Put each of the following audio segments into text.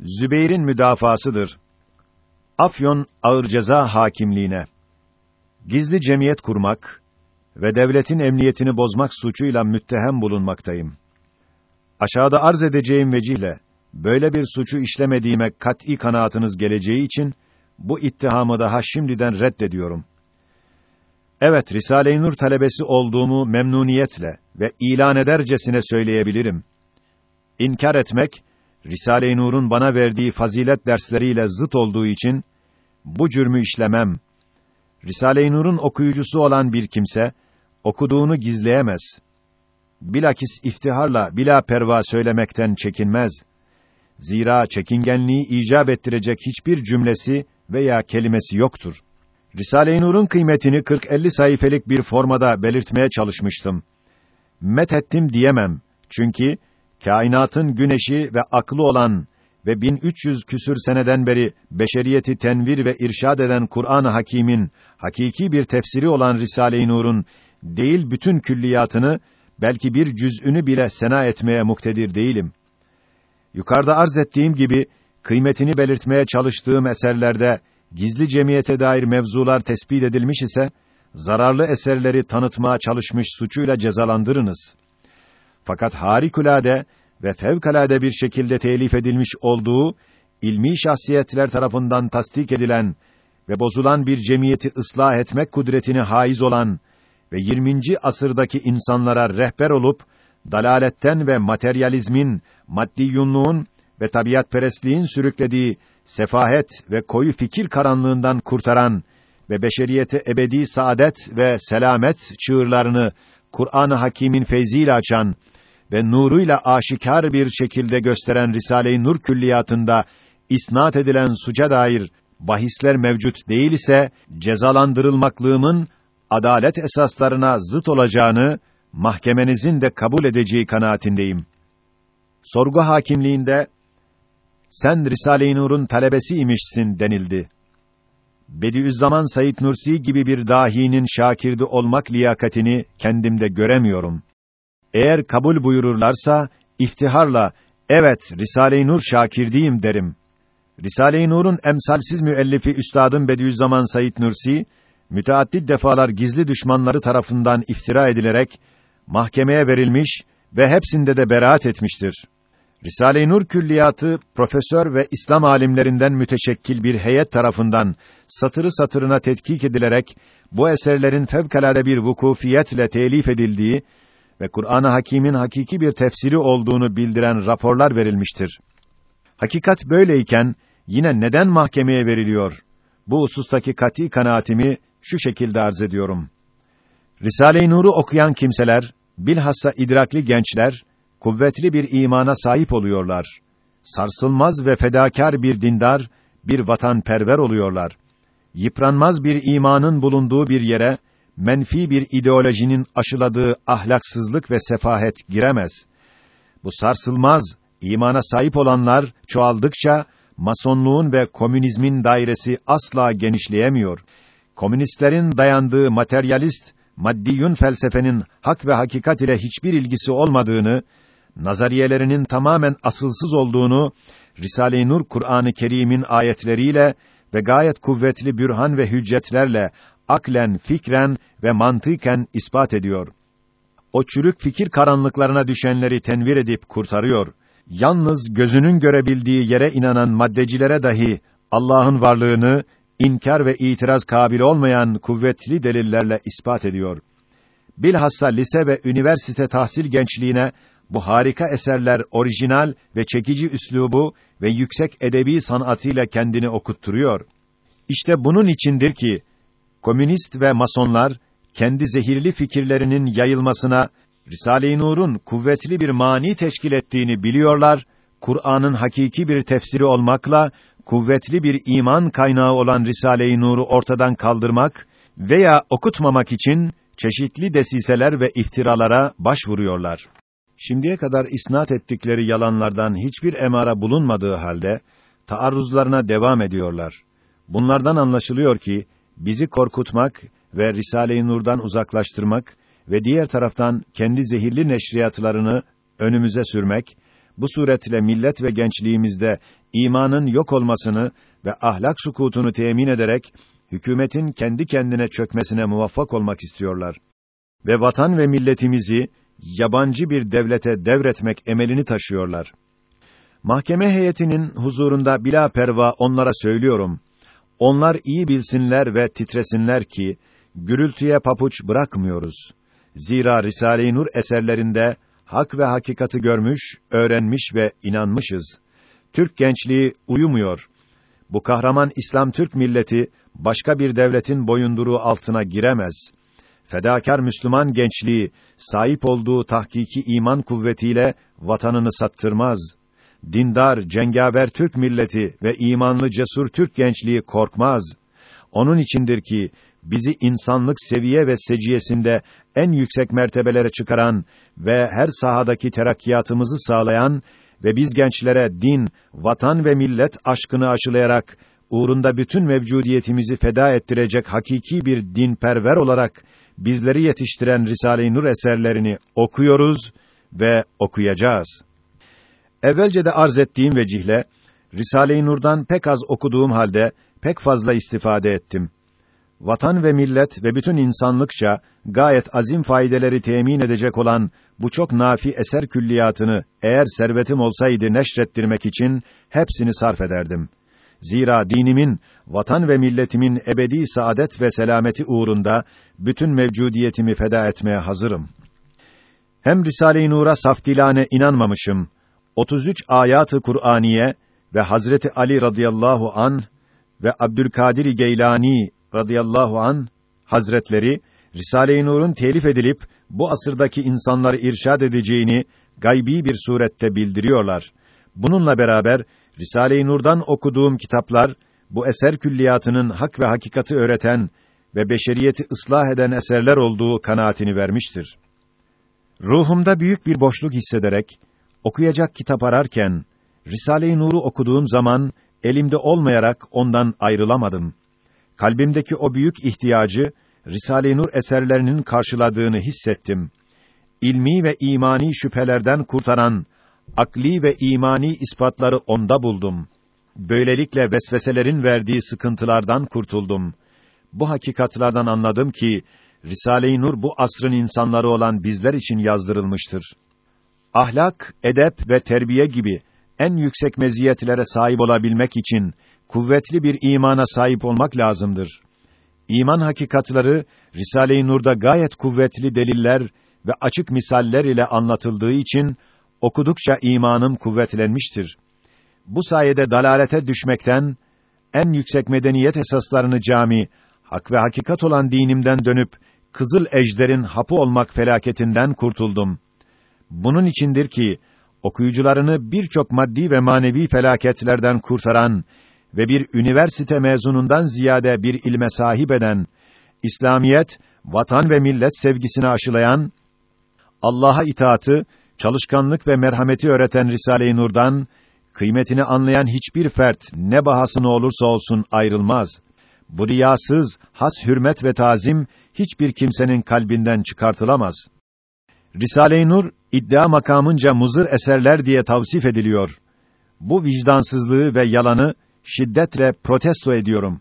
Zübeyir'in müdafasıdır. Afyon Ağır Ceza Hakimliğine gizli cemiyet kurmak ve devletin emniyetini bozmak suçuyla müttehem bulunmaktayım. Aşağıda arz edeceğim vecihle böyle bir suçu işlemediğime kat'î kanaatınız geleceği için bu ittihamı daha şimdiden reddediyorum. Evet, Risale-i Nur talebesi olduğumu memnuniyetle ve ilan edercesine söyleyebilirim. İnkar etmek Risale-i Nur'un bana verdiği fazilet dersleriyle zıt olduğu için bu cürmü işlemem. Risale-i Nur'un okuyucusu olan bir kimse okuduğunu gizleyemez. Bilakis iftiharla bila perva söylemekten çekinmez. Zira çekingenliği icap ettirecek hiçbir cümlesi veya kelimesi yoktur. Risale-i Nur'un kıymetini 40-50 sayfelik bir formada belirtmeye çalışmıştım. Met ettim diyemem. Çünkü kainatın güneşi ve aklı olan ve 1300 küsür seneden beri beşeriyeti tenvir ve irşad eden Kur'an-ı Hakîm'in hakiki bir tefsiri olan Risale-i Nur'un değil bütün külliyatını belki bir cüz'ünü bile sena etmeye muktedir değilim. Yukarıda arz ettiğim gibi kıymetini belirtmeye çalıştığım eserlerde gizli cemiyete dair mevzular tespit edilmiş ise zararlı eserleri tanıtmaya çalışmış suçuyla cezalandırınız. Fakat harikulade ve fevkalade bir şekilde telif edilmiş olduğu ilmi şahsiyetler tarafından tasdik edilen ve bozulan bir cemiyeti ıslah etmek kudretini haiz olan ve 20. asırdaki insanlara rehber olup dalaletten ve materyalizmin, maddiyunluğun ve tabiatperestliğin sürüklediği sefahet ve koyu fikir karanlığından kurtaran ve beşeriyete ebedi saadet ve selamet çığırlarını Kur'an-ı Hakîm'in feyziyle açan ve nuruyla aşikar bir şekilde gösteren Risale-i Nur külliyatında isnat edilen suca dair bahisler mevcut değil ise cezalandırılmaklığımın adalet esaslarına zıt olacağını mahkemenizin de kabul edeceği kanaatindeyim. Sorgu hakimliğinde sen Risale-i Nur'un talebesi imişsin denildi. Bediüzzaman Said Nursi gibi bir dahinin şakirdi olmak liyakatini kendimde göremiyorum. Eğer kabul buyururlarsa iftiharla evet Risale-i Nur şakirdiyim derim. Risale-i Nur'un emsalsiz müellifi üstadım Bediüzzaman Said Nursi müteaddit defalar gizli düşmanları tarafından iftira edilerek mahkemeye verilmiş ve hepsinde de beraat etmiştir. Risale-i Nur külliyatı profesör ve İslam alimlerinden müteşekkil bir heyet tarafından satırı satırına tetkik edilerek bu eserlerin fevkalade bir vukufiyetle telif edildiği ve Kur'an-ı Hakîm'in hakiki bir tefsiri olduğunu bildiren raporlar verilmiştir. Hakikat böyleyken yine neden mahkemeye veriliyor? Bu husustaki kati kanaatimi şu şekilde arz ediyorum. Risale-i Nur'u okuyan kimseler, bilhassa idrakli gençler kuvvetli bir imana sahip oluyorlar. Sarsılmaz ve fedakar bir dindar, bir vatanperver oluyorlar. Yıpranmaz bir imanın bulunduğu bir yere menfi bir ideolojinin aşıladığı ahlaksızlık ve sefahet giremez. Bu sarsılmaz imana sahip olanlar çoğaldıkça masonluğun ve komünizmin dairesi asla genişleyemiyor. Komünistlerin dayandığı materyalist maddiyun felsefenin hak ve hakikat ile hiçbir ilgisi olmadığını nazariyelerinin tamamen asılsız olduğunu Risale-i Nur Kur'an-ı Kerim'in ayetleriyle ve gayet kuvvetli bürhan ve hüccetlerle aklen, fikren ve mantıken ispat ediyor. O çürük fikir karanlıklarına düşenleri tenvir edip kurtarıyor. Yalnız gözünün görebildiği yere inanan maddecilere dahi Allah'ın varlığını inkar ve itiraz kabil olmayan kuvvetli delillerle ispat ediyor. Bilhassa lise ve üniversite tahsil gençliğine bu harika eserler orijinal ve çekici üslubu ve yüksek edebi sanatıyla kendini okutturuyor. İşte bunun içindir ki komünist ve masonlar kendi zehirli fikirlerinin yayılmasına Risale-i Nur'un kuvvetli bir mani teşkil ettiğini biliyorlar. Kur'an'ın hakiki bir tefsiri olmakla kuvvetli bir iman kaynağı olan Risale-i Nur'u ortadan kaldırmak veya okutmamak için çeşitli desiseler ve iftiralara başvuruyorlar. Şimdiye kadar isnat ettikleri yalanlardan hiçbir emara bulunmadığı halde taarruzlarına devam ediyorlar. Bunlardan anlaşılıyor ki bizi korkutmak ve Risale-i Nur'dan uzaklaştırmak ve diğer taraftan kendi zehirli neşriyatlarını önümüze sürmek, bu suretle millet ve gençliğimizde imanın yok olmasını ve ahlak sukutunu temin ederek hükümetin kendi kendine çökmesine muvaffak olmak istiyorlar. Ve vatan ve milletimizi yabancı bir devlete devretmek emelini taşıyorlar. Mahkeme heyetinin huzurunda bila perva onlara söylüyorum. Onlar iyi bilsinler ve titresinler ki gürültüye papuç bırakmıyoruz. Zira Risale-i Nur eserlerinde hak ve hakikati görmüş, öğrenmiş ve inanmışız. Türk gençliği uyumuyor. Bu kahraman İslam Türk milleti başka bir devletin boyunduruğu altına giremez. Fedakar Müslüman gençliği sahip olduğu tahkiki iman kuvvetiyle vatanını sattırmaz. Dindar, cengaver Türk milleti ve imanlı cesur Türk gençliği korkmaz. Onun içindir ki bizi insanlık seviye ve seciyesinde en yüksek mertebelere çıkaran ve her sahadaki terakkiyatımızı sağlayan ve biz gençlere din, vatan ve millet aşkını aşılayarak uğrunda bütün mevcudiyetimizi feda ettirecek hakiki bir dinperver olarak bizleri yetiştiren Risale-i Nur eserlerini okuyoruz ve okuyacağız. Evvelce de arz ettiğim vecihle Risale-i Nur'dan pek az okuduğum halde pek fazla istifade ettim. Vatan ve millet ve bütün insanlıkça gayet azim faydeleri temin edecek olan bu çok nafi eser külliyatını eğer servetim olsaydı neşrettirmek için hepsini sarf ederdim. Zira dinimin, vatan ve milletimin ebedi saadet ve selameti uğrunda bütün mevcudiyetimi feda etmeye hazırım. Hem Risale-i Nur'a safdilane inanmamışım. 33 ayatı Kur'aniye ve Hazreti Ali radıyallahu an ve Abdülkadir Geylani radıyallahu an Hazretleri Risale-i Nur'un telif edilip bu asırdaki insanları irşad edeceğini gaybi bir surette bildiriyorlar. Bununla beraber Risale-i Nur'dan okuduğum kitaplar bu eser külliyatının hak ve hakikati öğreten ve beşeriyeti ıslah eden eserler olduğu kanaatini vermiştir. Ruhumda büyük bir boşluk hissederek okuyacak kitap ararken Risale-i Nur'u okuduğum zaman elimde olmayarak ondan ayrılamadım. Kalbimdeki o büyük ihtiyacı Risale-i Nur eserlerinin karşıladığını hissettim. İlmi ve imani şüphelerden kurtaran akli ve imani ispatları onda buldum. Böylelikle vesveselerin verdiği sıkıntılardan kurtuldum. Bu hakikatlardan anladım ki Risale-i Nur bu asrın insanları olan bizler için yazdırılmıştır. Ahlak, edep ve terbiye gibi en yüksek meziyetlere sahip olabilmek için kuvvetli bir imana sahip olmak lazımdır. İman hakikatları Risale-i Nur'da gayet kuvvetli deliller ve açık misaller ile anlatıldığı için okudukça imanım kuvvetlenmiştir. Bu sayede dalalete düşmekten en yüksek medeniyet esaslarını cami, hak ve hakikat olan dinimden dönüp kızıl ejderin hapı olmak felaketinden kurtuldum. Bunun içindir ki okuyucularını birçok maddi ve manevi felaketlerden kurtaran ve bir üniversite mezunundan ziyade bir ilme sahip eden, İslamiyet, vatan ve millet sevgisini aşılayan, Allah'a itaatı, çalışkanlık ve merhameti öğreten Risale-i Nur'dan, kıymetini anlayan hiçbir fert, ne bahasına olursa olsun ayrılmaz. Bu riyasız, has hürmet ve tazim, hiçbir kimsenin kalbinden çıkartılamaz. Risale-i Nur, iddia makamınca muzır eserler diye tavsif ediliyor. Bu vicdansızlığı ve yalanı, şiddetle protesto ediyorum.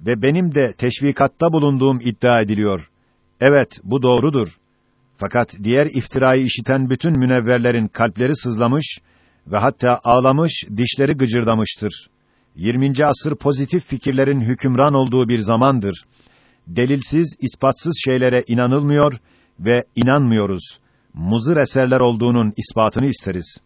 Ve benim de teşvikatta bulunduğum iddia ediliyor. Evet, bu doğrudur. Fakat diğer iftirayı işiten bütün münevverlerin kalpleri sızlamış ve hatta ağlamış, dişleri gıcırdamıştır. 20. asır pozitif fikirlerin hükümran olduğu bir zamandır. Delilsiz, ispatsız şeylere inanılmıyor ve inanmıyoruz. Muzır eserler olduğunun ispatını isteriz.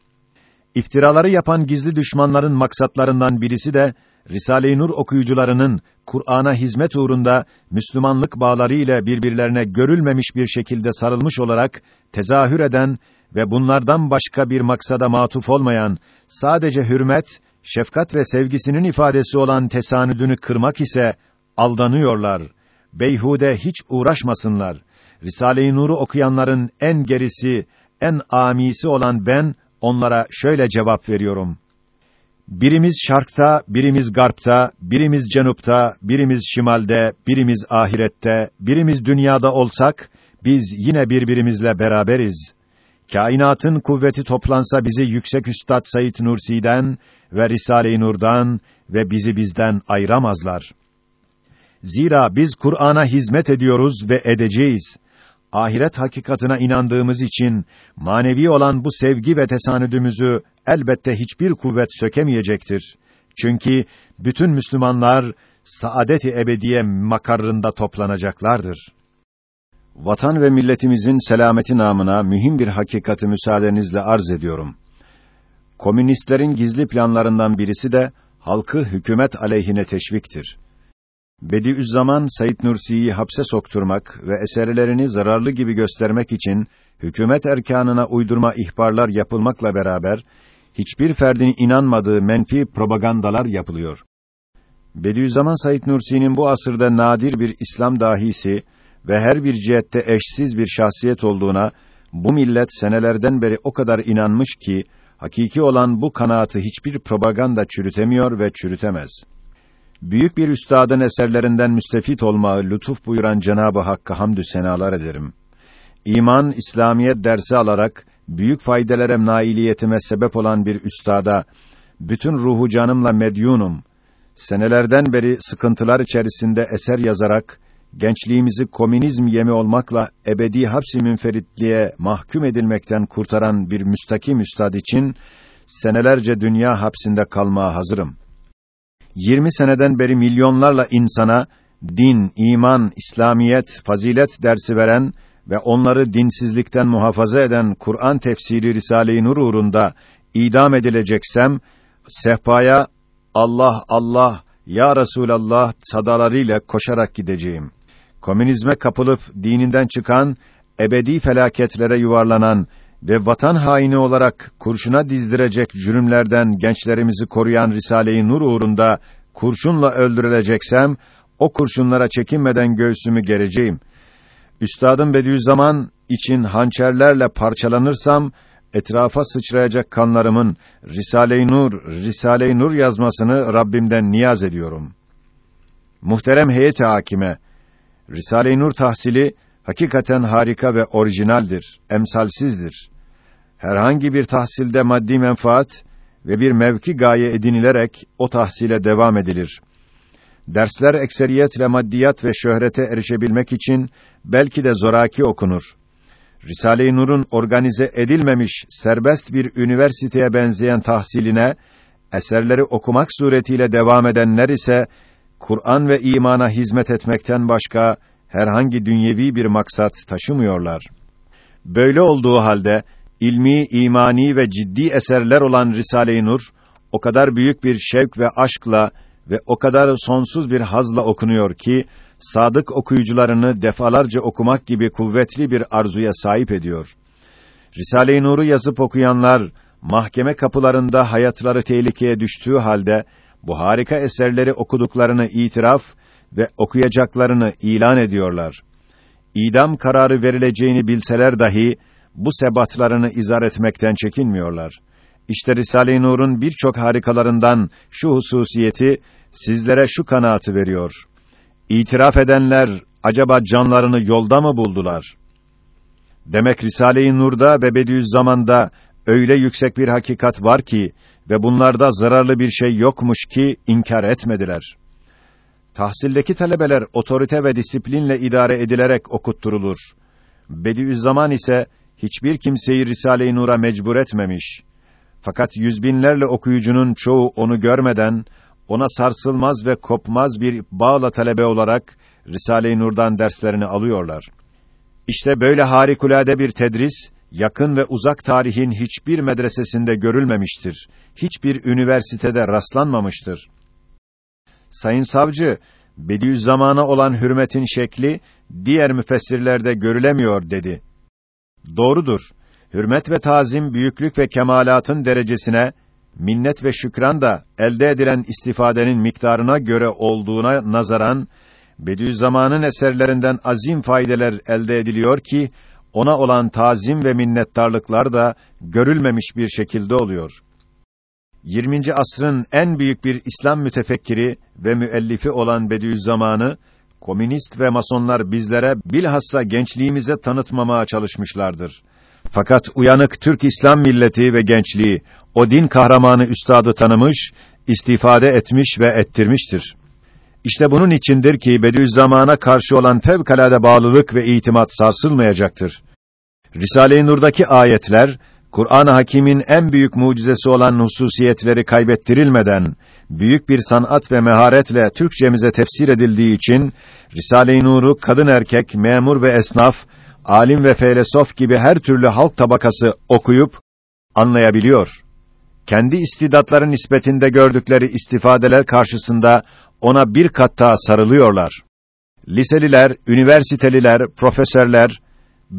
İftiraları yapan gizli düşmanların maksatlarından birisi de Risale-i Nur okuyucularının Kur'an'a hizmet uğrunda Müslümanlık bağları ile birbirlerine görülmemiş bir şekilde sarılmış olarak tezahür eden ve bunlardan başka bir maksada matuf olmayan sadece hürmet, şefkat ve sevgisinin ifadesi olan tesanüdünü kırmak ise aldanıyorlar. Beyhude hiç uğraşmasınlar. Risale-i Nur'u okuyanların en gerisi, en amisi olan ben onlara şöyle cevap veriyorum. Birimiz şarkta, birimiz garpta, birimiz cenupta, birimiz şimalde, birimiz ahirette, birimiz dünyada olsak, biz yine birbirimizle beraberiz. kainatın kuvveti toplansa bizi yüksek üstad Said Nursi'den ve Risale-i Nur'dan ve bizi bizden ayıramazlar. Zira biz Kur'an'a hizmet ediyoruz ve edeceğiz. Ahiret hakikatına inandığımız için manevi olan bu sevgi ve tesanüdümüzü elbette hiçbir kuvvet sökemeyecektir. Çünkü bütün Müslümanlar saadet-i ebediye makarrında toplanacaklardır. Vatan ve milletimizin selameti namına mühim bir hakikati müsaadenizle arz ediyorum. Komünistlerin gizli planlarından birisi de halkı hükümet aleyhine teşviktir. Bediüzzaman Said Nursi'yi hapse sokturmak ve eserlerini zararlı gibi göstermek için hükümet erkanına uydurma ihbarlar yapılmakla beraber hiçbir ferdin inanmadığı menfi propagandalar yapılıyor. Bediüzzaman Said Nursi'nin bu asırda nadir bir İslam dahisi ve her bir cihette eşsiz bir şahsiyet olduğuna bu millet senelerden beri o kadar inanmış ki hakiki olan bu kanaatı hiçbir propaganda çürütemiyor ve çürütemez. Büyük bir üstadın eserlerinden müstefit olmayı lütuf buyuran Cenabı Hakk'a hamdü senalar ederim. İman, İslamiyet dersi alarak büyük faydalara nailiyetime sebep olan bir üstada bütün ruhu canımla medyunum. Senelerden beri sıkıntılar içerisinde eser yazarak gençliğimizi komünizm yemi olmakla ebedi hapsi münferitliğe mahkum edilmekten kurtaran bir müstakim üstad için senelerce dünya hapsinde kalmaya hazırım. 20 seneden beri milyonlarla insana din, iman, İslamiyet, fazilet dersi veren ve onları dinsizlikten muhafaza eden Kur'an tefsiri Risale-i Nur uğrunda idam edileceksem sehpaya Allah Allah ya Resulallah sadalarıyla koşarak gideceğim. Komünizme kapılıp dininden çıkan, ebedi felaketlere yuvarlanan ve vatan haini olarak kurşuna dizdirecek cürümlerden gençlerimizi koruyan Risale-i Nur uğrunda kurşunla öldürüleceksem, o kurşunlara çekinmeden göğsümü gereceğim. Üstadım Bediüzzaman için hançerlerle parçalanırsam, etrafa sıçrayacak kanlarımın Risale-i Nur, Risale-i Nur yazmasını Rabbimden niyaz ediyorum. Muhterem heyet hakime, Risale-i Nur tahsili hakikaten harika ve orijinaldir, emsalsizdir. Herhangi bir tahsilde maddi menfaat ve bir mevki gaye edinilerek o tahsile devam edilir. Dersler ekseriyetle maddiyat ve şöhrete erişebilmek için belki de zoraki okunur. Risale-i Nur'un organize edilmemiş serbest bir üniversiteye benzeyen tahsiline eserleri okumak suretiyle devam edenler ise Kur'an ve imana hizmet etmekten başka herhangi dünyevi bir maksat taşımıyorlar. Böyle olduğu halde ilmi, imani ve ciddi eserler olan Risale-i Nur o kadar büyük bir şevk ve aşkla ve o kadar sonsuz bir hazla okunuyor ki sadık okuyucularını defalarca okumak gibi kuvvetli bir arzuya sahip ediyor. Risale-i Nur'u yazıp okuyanlar mahkeme kapılarında hayatları tehlikeye düştüğü halde bu harika eserleri okuduklarını itiraf ve okuyacaklarını ilan ediyorlar. İdam kararı verileceğini bilseler dahi bu sebatlarını izar etmekten çekinmiyorlar. İşte Risale-i Nur'un birçok harikalarından şu hususiyeti sizlere şu kanaatı veriyor. İtiraf edenler acaba canlarını yolda mı buldular? Demek Risale-i Nur'da ve Bediüzzaman'da öyle yüksek bir hakikat var ki ve bunlarda zararlı bir şey yokmuş ki inkar etmediler. Tahsildeki talebeler otorite ve disiplinle idare edilerek okutturulur. Bediüzzaman ise hiçbir kimseyi Risale-i Nur'a mecbur etmemiş. Fakat yüzbinlerle okuyucunun çoğu onu görmeden ona sarsılmaz ve kopmaz bir bağla talebe olarak Risale-i Nur'dan derslerini alıyorlar. İşte böyle harikulade bir tedris yakın ve uzak tarihin hiçbir medresesinde görülmemiştir. Hiçbir üniversitede rastlanmamıştır. Sayın savcı, Bediüzzaman'a olan hürmetin şekli diğer müfessirlerde görülemiyor dedi. Doğrudur. Hürmet ve tazim büyüklük ve kemalatın derecesine, minnet ve şükran da elde edilen istifadenin miktarına göre olduğuna nazaran Bediüzzaman'ın eserlerinden azim faydeler elde ediliyor ki ona olan tazim ve minnettarlıklar da görülmemiş bir şekilde oluyor. 20. asrın en büyük bir İslam mütefekkiri ve müellifi olan Bediüzzaman'ı komünist ve masonlar bizlere bilhassa gençliğimize tanıtmamaya çalışmışlardır. Fakat uyanık Türk İslam milleti ve gençliği o din kahramanı üstadı tanımış, istifade etmiş ve ettirmiştir. İşte bunun içindir ki Bediüzzaman'a karşı olan fevkalade bağlılık ve itimat sarsılmayacaktır. Risale-i Nur'daki ayetler Kur'an-ı Hakîm'in en büyük mucizesi olan hususiyetleri kaybettirilmeden büyük bir sanat ve meharetle Türkçemize tefsir edildiği için Risale-i Nur'u kadın erkek, memur ve esnaf, alim ve feylesof gibi her türlü halk tabakası okuyup anlayabiliyor. Kendi istidatların nispetinde gördükleri istifadeler karşısında ona bir kat daha sarılıyorlar. Liseliler, üniversiteliler, profesörler,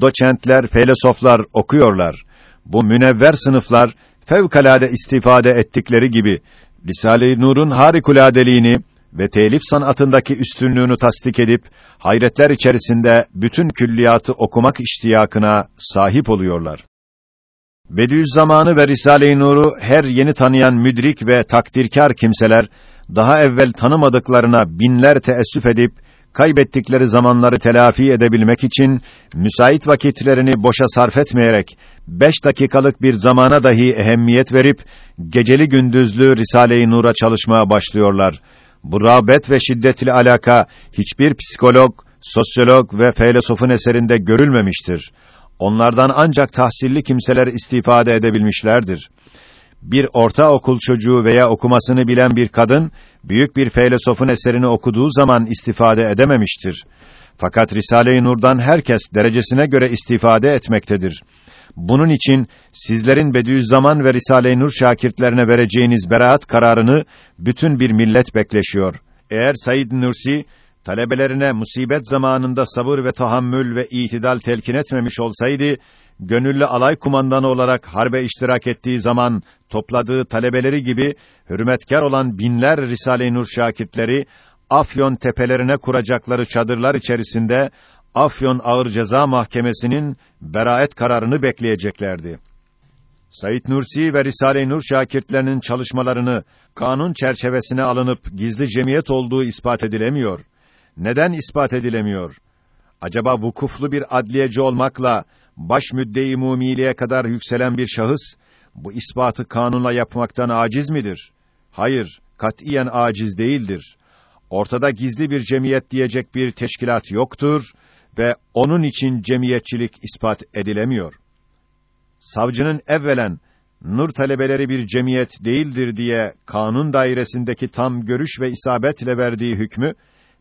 doçentler, felsefeler okuyorlar. Bu münevver sınıflar fevkalade istifade ettikleri gibi Risale-i Nur'un harikuladeliğini ve telif sanatındaki üstünlüğünü tasdik edip hayretler içerisinde bütün külliyatı okumak iştiyakına sahip oluyorlar. Bediüzzaman'ı ve Risale-i Nur'u her yeni tanıyan müdrik ve takdirkar kimseler daha evvel tanımadıklarına binler teessüf edip kaybettikleri zamanları telafi edebilmek için müsait vakitlerini boşa sarf etmeyerek beş dakikalık bir zamana dahi ehemmiyet verip geceli gündüzlü Risale-i Nur'a çalışmaya başlıyorlar. Bu rağbet ve şiddetli alaka hiçbir psikolog, sosyolog ve filozofun eserinde görülmemiştir. Onlardan ancak tahsilli kimseler istifade edebilmişlerdir bir ortaokul çocuğu veya okumasını bilen bir kadın, büyük bir filozofun eserini okuduğu zaman istifade edememiştir. Fakat Risale-i Nur'dan herkes derecesine göre istifade etmektedir. Bunun için sizlerin Bediüzzaman ve Risale-i Nur şakirtlerine vereceğiniz beraat kararını bütün bir millet bekleşiyor. Eğer Said Nursi talebelerine musibet zamanında sabır ve tahammül ve itidal telkin etmemiş olsaydı gönüllü alay kumandanı olarak harbe iştirak ettiği zaman topladığı talebeleri gibi hürmetkar olan binler Risale-i Nur şakirtleri Afyon tepelerine kuracakları çadırlar içerisinde Afyon Ağır Ceza Mahkemesi'nin beraat kararını bekleyeceklerdi. Said Nursi ve Risale-i Nur şakirtlerinin çalışmalarını kanun çerçevesine alınıp gizli cemiyet olduğu ispat edilemiyor. Neden ispat edilemiyor? Acaba vukuflu bir adliyeci olmakla baş müdde-i mumiliğe kadar yükselen bir şahıs bu ispatı kanunla yapmaktan aciz midir? Hayır, katiyen aciz değildir. Ortada gizli bir cemiyet diyecek bir teşkilat yoktur ve onun için cemiyetçilik ispat edilemiyor. Savcının evvelen nur talebeleri bir cemiyet değildir diye kanun dairesindeki tam görüş ve isabetle verdiği hükmü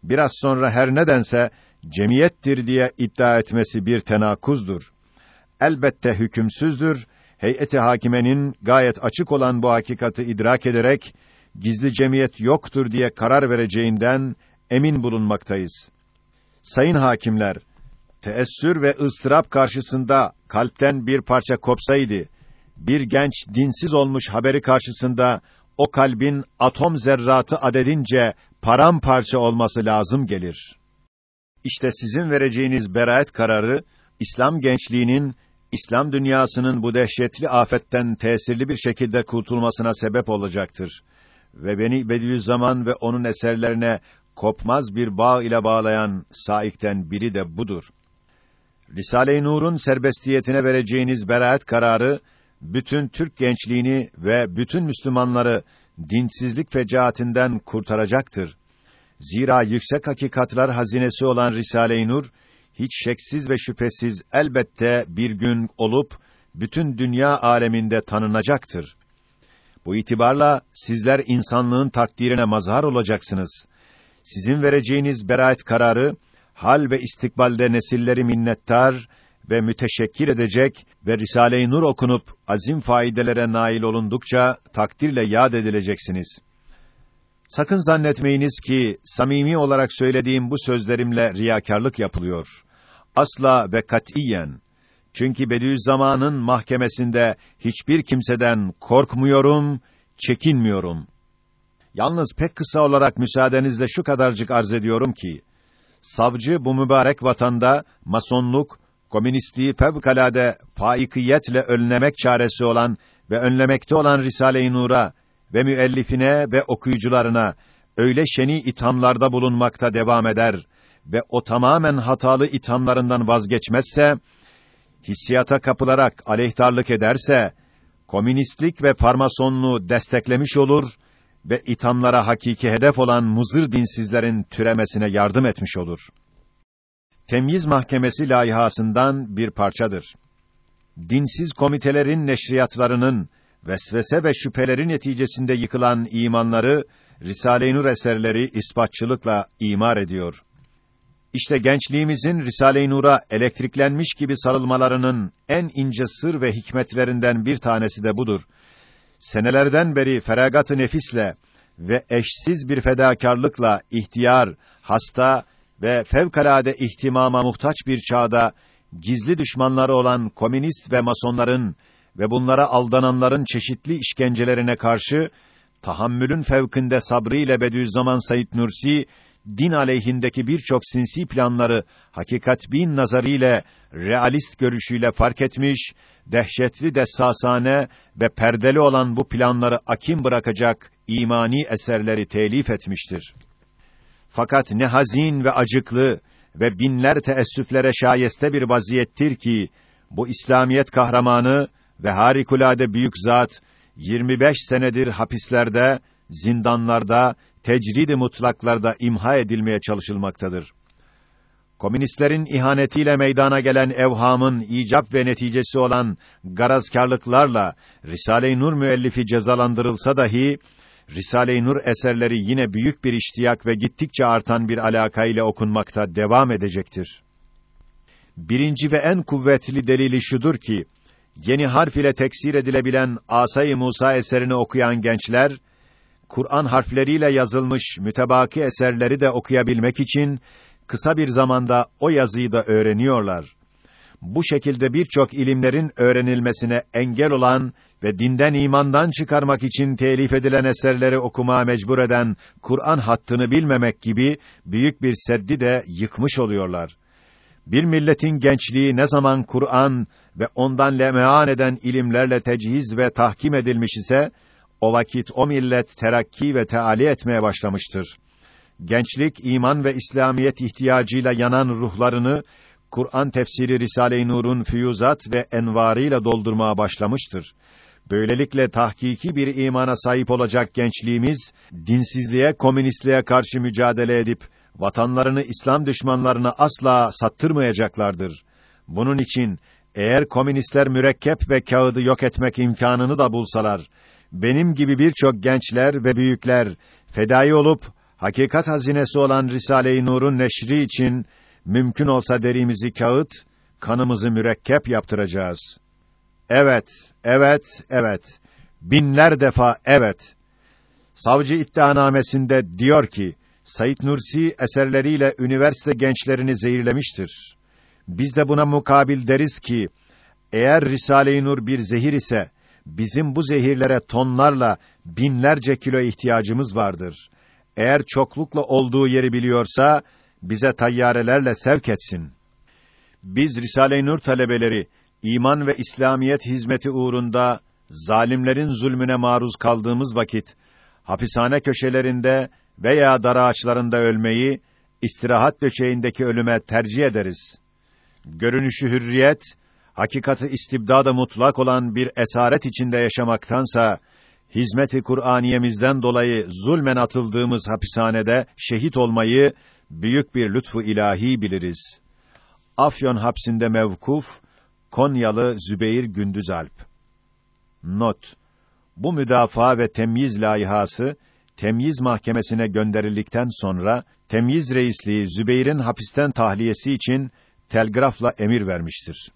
biraz sonra her nedense cemiyettir diye iddia etmesi bir tenakuzdur. Elbette hükümsüzdür heyeti hakimenin gayet açık olan bu hakikati idrak ederek gizli cemiyet yoktur diye karar vereceğinden emin bulunmaktayız. Sayın hakimler, teessür ve ıstırap karşısında kalpten bir parça kopsaydı, bir genç dinsiz olmuş haberi karşısında o kalbin atom zerratı adedince paramparça olması lazım gelir. İşte sizin vereceğiniz beraat kararı İslam gençliğinin İslam dünyasının bu dehşetli afetten tesirli bir şekilde kurtulmasına sebep olacaktır. Ve beni Bediüzzaman ve onun eserlerine kopmaz bir bağ ile bağlayan saikten biri de budur. Risale-i Nur'un serbestiyetine vereceğiniz beraat kararı bütün Türk gençliğini ve bütün Müslümanları dinsizlik fecaatinden kurtaracaktır. Zira yüksek hakikatlar hazinesi olan Risale-i Nur hiç şeksiz ve şüphesiz elbette bir gün olup bütün dünya aleminde tanınacaktır. Bu itibarla sizler insanlığın takdirine mazhar olacaksınız. Sizin vereceğiniz beraat kararı hal ve istikbalde nesilleri minnettar ve müteşekkir edecek ve Risale-i Nur okunup azim faydelere nail olundukça takdirle yad edileceksiniz. Sakın zannetmeyiniz ki samimi olarak söylediğim bu sözlerimle riyakarlık yapılıyor. Asla ve katiyen. Çünkü Bediüzzaman'ın mahkemesinde hiçbir kimseden korkmuyorum, çekinmiyorum. Yalnız pek kısa olarak müsaadenizle şu kadarcık arz ediyorum ki, savcı bu mübarek vatanda masonluk, komünistliği fevkalade faikiyetle önlemek çaresi olan ve önlemekte olan Risale-i Nur'a ve müellifine ve okuyucularına öyle şeni ithamlarda bulunmakta devam eder ve o tamamen hatalı ithamlarından vazgeçmezse hissiyata kapılarak aleyhtarlık ederse, komünistlik ve farmasonluğu desteklemiş olur ve ithamlara hakiki hedef olan muzır dinsizlerin türemesine yardım etmiş olur. Temyiz Mahkemesi layihasından bir parçadır. Dinsiz komitelerin neşriyatlarının vesvese ve şüpheleri neticesinde yıkılan imanları Risale-i Nur eserleri ispatçılıkla imar ediyor. İşte gençliğimizin Risale-i Nur'a elektriklenmiş gibi sarılmalarının en ince sır ve hikmetlerinden bir tanesi de budur. Senelerden beri feragat-ı nefisle ve eşsiz bir fedakarlıkla ihtiyar, hasta ve fevkalade ihtimama muhtaç bir çağda gizli düşmanları olan komünist ve masonların ve bunlara aldananların çeşitli işkencelerine karşı tahammülün fevkinde sabrı ile Bediüzzaman Said Nursi din aleyhindeki birçok sinsi planları hakikat bin nazarıyla realist görüşüyle fark etmiş, dehşetli dessasane ve perdeli olan bu planları akim bırakacak imani eserleri telif etmiştir. Fakat ne hazin ve acıklı ve binler teessüflere şayeste bir vaziyettir ki bu İslamiyet kahramanı ve harikulade büyük zat 25 senedir hapislerde, zindanlarda, tecrid-i mutlaklarda imha edilmeye çalışılmaktadır. Komünistlerin ihanetiyle meydana gelen evhamın icap ve neticesi olan garazkarlıklarla Risale-i Nur müellifi cezalandırılsa dahi Risale-i Nur eserleri yine büyük bir iştiyak ve gittikçe artan bir alaka ile okunmakta devam edecektir. Birinci ve en kuvvetli delili şudur ki yeni harf ile teksir edilebilen Asay-ı Musa eserini okuyan gençler, Kur'an harfleriyle yazılmış mütebaki eserleri de okuyabilmek için kısa bir zamanda o yazıyı da öğreniyorlar. Bu şekilde birçok ilimlerin öğrenilmesine engel olan ve dinden imandan çıkarmak için telif edilen eserleri okumaya mecbur eden Kur'an hattını bilmemek gibi büyük bir seddi de yıkmış oluyorlar. Bir milletin gençliği ne zaman Kur'an ve ondan lemean eden ilimlerle tecihiz ve tahkim edilmiş ise, o vakit o millet terakki ve teali etmeye başlamıştır. Gençlik, iman ve İslamiyet ihtiyacıyla yanan ruhlarını, Kur'an tefsiri Risale-i Nur'un füyuzat ve envarıyla doldurmaya başlamıştır. Böylelikle tahkiki bir imana sahip olacak gençliğimiz, dinsizliğe, komünistliğe karşı mücadele edip, vatanlarını İslam düşmanlarına asla sattırmayacaklardır. Bunun için, eğer komünistler mürekkep ve kağıdı yok etmek imkanını da bulsalar, benim gibi birçok gençler ve büyükler fedai olup hakikat hazinesi olan Risale-i Nur'un neşri için mümkün olsa derimizi kağıt, kanımızı mürekkep yaptıracağız. Evet, evet, evet. Binler defa evet. Savcı iddianamesinde diyor ki, Said Nursi eserleriyle üniversite gençlerini zehirlemiştir. Biz de buna mukabil deriz ki, eğer Risale-i Nur bir zehir ise, bizim bu zehirlere tonlarla, binlerce kilo ihtiyacımız vardır. Eğer çoklukla olduğu yeri biliyorsa, bize tayyarelerle sevk etsin. Biz Risale-i Nur talebeleri, iman ve İslamiyet hizmeti uğrunda, zalimlerin zulmüne maruz kaldığımız vakit, hapishane köşelerinde veya dar ağaçlarında ölmeyi, istirahat döşeğindeki ölüme tercih ederiz. Görünüşü hürriyet, hakikati istibdada mutlak olan bir esaret içinde yaşamaktansa, hizmeti Kur'aniyemizden dolayı zulmen atıldığımız hapishanede şehit olmayı büyük bir lütfu ilahi biliriz. Afyon hapsinde mevkuf Konyalı Zübeyir Gündüzalp. Not: Bu müdafaa ve temyiz layihası temyiz mahkemesine gönderildikten sonra temyiz reisliği Zübeyir'in hapisten tahliyesi için telgrafla emir vermiştir.